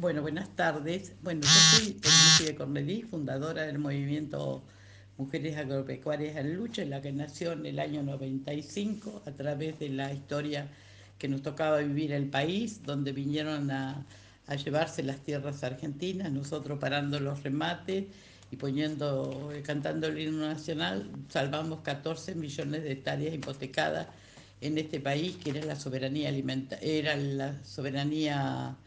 Bueno, buenas tardes. Bueno, yo soy Patricia fundadora del movimiento Mujeres Agropecuarias en Lucha, en la que nació en el año 95 a través de la historia que nos tocaba vivir el país, donde vinieron a, llevarse las tierras argentinas, nosotros parando los remates y poniendo, cantando el himno nacional, salvamos 14 millones de hectáreas hipotecadas en este país, que era la soberanía alimentaria, era la soberanía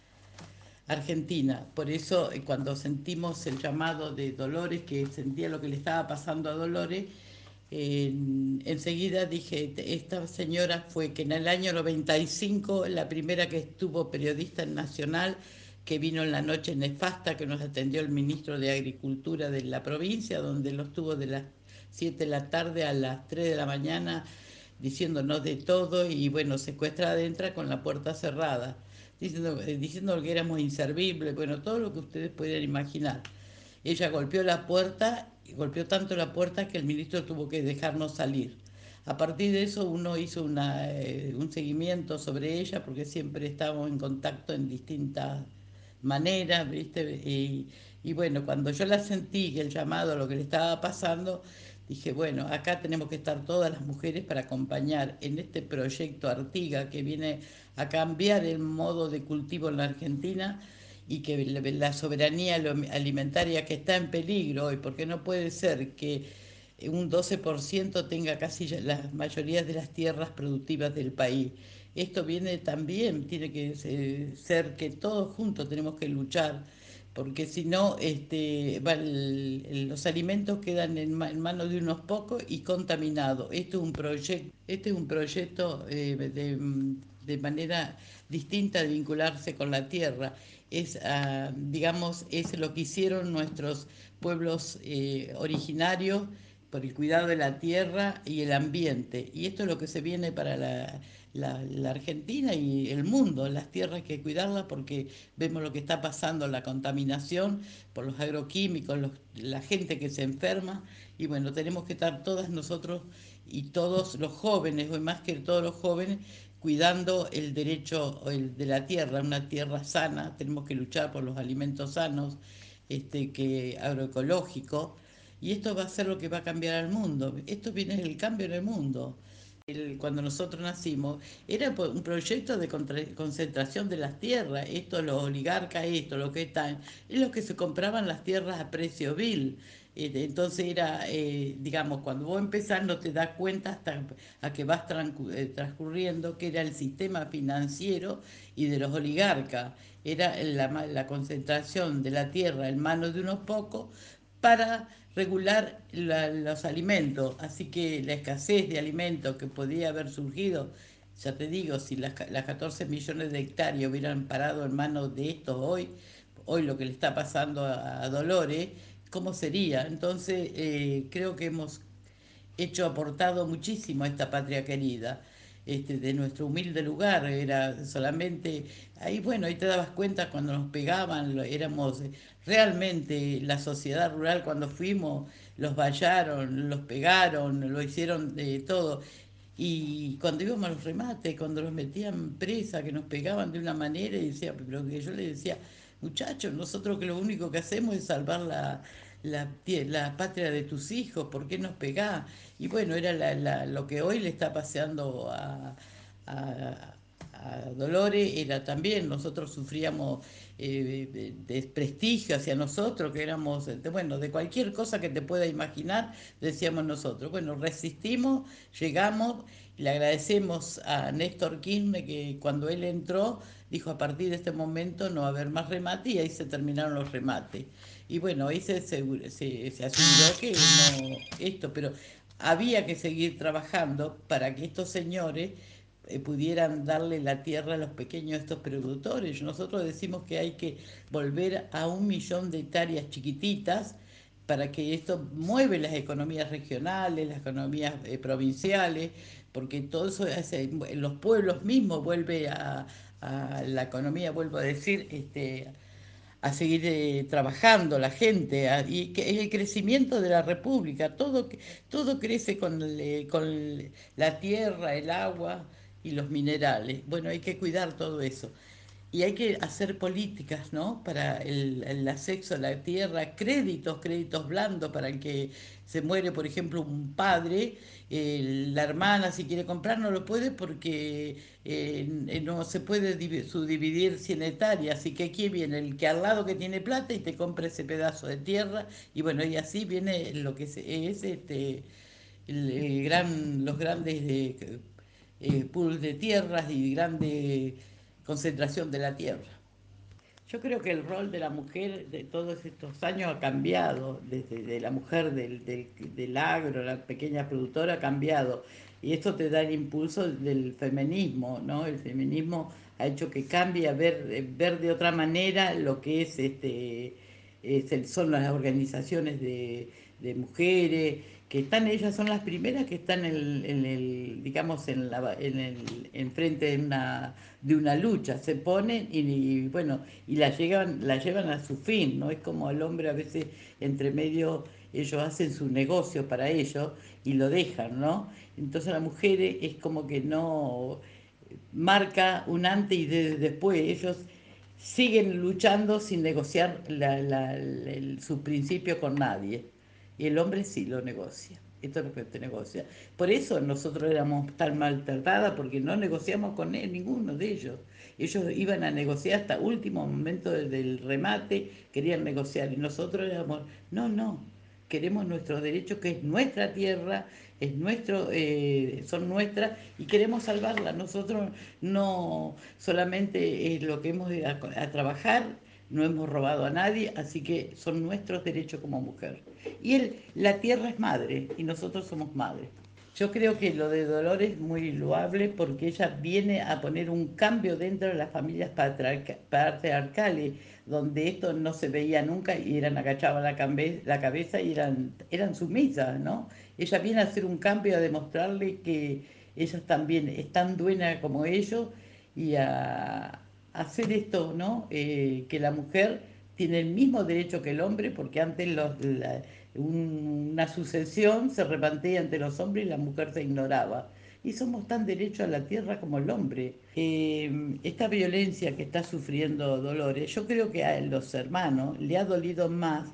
Argentina. Por eso eh, cuando sentimos el llamado de Dolores, que sentía lo que le estaba pasando a Dolores, enseguida dije, esta señora fue que en el año 95, la primera que estuvo periodista en Nacional, que vino en la noche nefasta, que nos atendió el ministro de Agricultura de la provincia, donde lo estuvo de las 7 de la tarde a las 3 de la mañana diciéndonos de todo y bueno, secuestra adentro con la puerta cerrada diciendo, diciendo que éramos inservibles, bueno, todo lo que ustedes puedan imaginar. Ella golpeó la puerta, y golpeó tanto la puerta que el ministro tuvo que dejarnos salir. A partir de eso uno hizo una, eh, un seguimiento sobre ella porque siempre estábamos en contacto en distintas maneras, ¿viste? Y bueno, cuando yo la sentí, que el llamado, lo que le estaba pasando, dije, bueno, acá tenemos que estar todas las mujeres para acompañar en este proyecto Artiga que viene a cambiar el modo de cultivo en la Argentina y que la soberanía alimentaria que está en peligro hoy, porque no puede ser que un 12% tenga casi la mayoría de las tierras productivas del país. Esto viene también, tiene que ser que todos juntos tenemos que luchar, porque si no, este, los alimentos quedan en, manos de unos pocos y contaminados. Esto es un, proyecto este es un proyecto eh, de de manera distinta de vincularse con la tierra. Es, ah, digamos, es lo que hicieron nuestros pueblos eh, originarios por el cuidado de la tierra y el ambiente. Y esto es lo que se viene para la, Argentina y el mundo. Las tierras que cuidarlas porque vemos lo que está pasando, la contaminación por los agroquímicos, la gente que se enferma. Y bueno, tenemos que estar todas nosotros y todos los jóvenes, hoy más que todos los jóvenes, cuidando el derecho de la tierra, una tierra sana, tenemos que luchar por los alimentos sanos, este, que, agroecológico, y esto va a ser lo que va a cambiar al mundo. Esto viene el cambio en el mundo. cuando nosotros nacimos, era un proyecto de concentración de las tierras, esto los oligarcas, esto, lo que están, es lo que se compraban las tierras a precio vil. Este, entonces era, eh, digamos, cuando vos empezás no te das cuenta hasta a que vas eh, transcurriendo que era el sistema financiero y de los oligarcas. Era la, concentración de la tierra en manos de unos pocos para regular los alimentos. Así que la escasez de alimentos que podía haber surgido, ya te digo, si las, las 14 millones de hectáreas hubieran parado en manos de estos hoy, hoy lo que le está pasando a Dolores, cómo sería. Entonces, eh, creo que hemos hecho, aportado muchísimo a esta patria querida. Este, de nuestro humilde lugar, era solamente, ahí bueno, ahí te dabas cuenta cuando nos pegaban, éramos realmente la sociedad rural cuando fuimos, los vallaron, los pegaron, lo hicieron de todo. Y cuando íbamos a los remates, cuando los metían presa, que nos pegaban de una manera, y decía, pero que yo le decía, muchachos, nosotros que lo único que hacemos es salvar la, la, patria de tus hijos, ¿por qué nos pegás? Y bueno, era lo que hoy le está paseando a, Dolores, era también, nosotros sufríamos eh, desprestigio hacia nosotros, que éramos, bueno, de cualquier cosa que te pueda imaginar, decíamos nosotros. Bueno, resistimos, llegamos, le agradecemos a Néstor Kirchner que cuando él entró, dijo a partir de este momento no va a haber más remate y ahí se terminaron los remates. Y bueno, ahí se, se, asumió que no esto, pero había que seguir trabajando para que estos señores eh, pudieran darle la tierra a los pequeños estos productores. Nosotros decimos que hay que volver a un millón de hectáreas chiquititas para que esto mueve las economías regionales, las economías eh, provinciales, porque todo eso hace, los pueblos mismos vuelve a, a, la economía, vuelvo a decir, este, a seguir eh, trabajando la gente y que el crecimiento de la República, todo, todo crece con, con la tierra, el agua y los minerales. Bueno, hay que cuidar todo eso. Y hay que hacer políticas, ¿no? Para el, acceso a la tierra, créditos, créditos blandos para el que se muere, por ejemplo, un padre, eh, la hermana si quiere comprar no lo puede porque eh, no se puede subdividir 100 hectáreas, así que aquí viene el que al lado que tiene plata y te compra ese pedazo de tierra y bueno, y así viene lo que es, es este, el, gran, los grandes de, eh, pools de tierras y grande concentración de la tierra. Yo creo que el rol de la mujer de todos estos años ha cambiado, desde de la mujer del, del, del, agro, la pequeña productora, ha cambiado. Y esto te da el impulso del feminismo, ¿no? El feminismo ha hecho que cambie a ver, ver de otra manera lo que es este, son las organizaciones de, mujeres, que están, ellas son las primeras que están en, en el, digamos, en, la, en el, enfrente de una, de una lucha, se ponen y, bueno, y la, llegan, la llevan a su fin, ¿no? Es como el hombre a veces entre medio, ellos hacen su negocio para ellos y lo dejan, ¿no? Entonces la mujer es como que no marca un antes y de, después, ellos siguen luchando sin negociar la, la, el, su principio con nadie. Y el hombre sí lo negocia. Esto es lo que te negocia. Por eso nosotros éramos tan maltratadas, porque no negociamos con él, ninguno de ellos. Ellos iban a negociar hasta último momento del remate, querían negociar. Y nosotros éramos, no, no, queremos nuestro derecho, que es nuestra tierra, es nuestro, eh, son nuestras y queremos salvarla. Nosotros no solamente es lo que hemos ido a, a trabajar, no hemos robado a nadie, así que son nuestros derechos como mujer. Y él, la tierra es madre y nosotros somos madres. Yo creo que lo de Dolores es muy loable porque ella viene a poner un cambio dentro de las familias patriarcales, donde esto no se veía nunca y eran agachaban la, cabeza y eran, eran sumisas, ¿no? Ella viene a hacer un cambio, a demostrarle que ellas también están dueñas como ellos y a, hacer esto, ¿no? Eh, que la mujer tiene el mismo derecho que el hombre, porque antes los, una sucesión se repartía entre los hombres y la mujer se ignoraba. Y somos tan derechos a la tierra como el hombre. Eh, esta violencia que está sufriendo Dolores, yo creo que a los hermanos le ha dolido más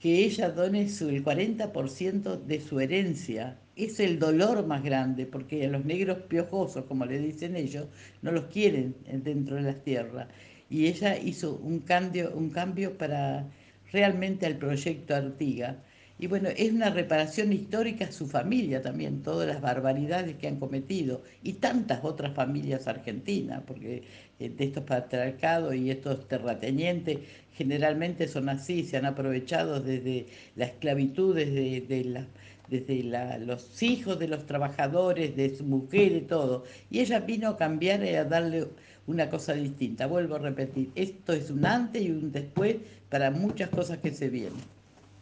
que ella done su, el 40% de su herencia. Es el dolor más grande, porque a los negros piojosos, como le dicen ellos, no los quieren dentro de las tierras. Y ella hizo un cambio, un cambio para realmente al proyecto Artiga. Y bueno, es una reparación histórica a su familia también, todas las barbaridades que han cometido y tantas otras familias argentinas, porque eh, de estos patriarcados y estos terratenientes generalmente son así, se han aprovechado desde la esclavitud, desde, de desde los hijos de los trabajadores, de su mujer y todo. Y ella vino a cambiar y a darle una cosa distinta. Vuelvo a repetir, esto es un antes y un después para muchas cosas que se vienen.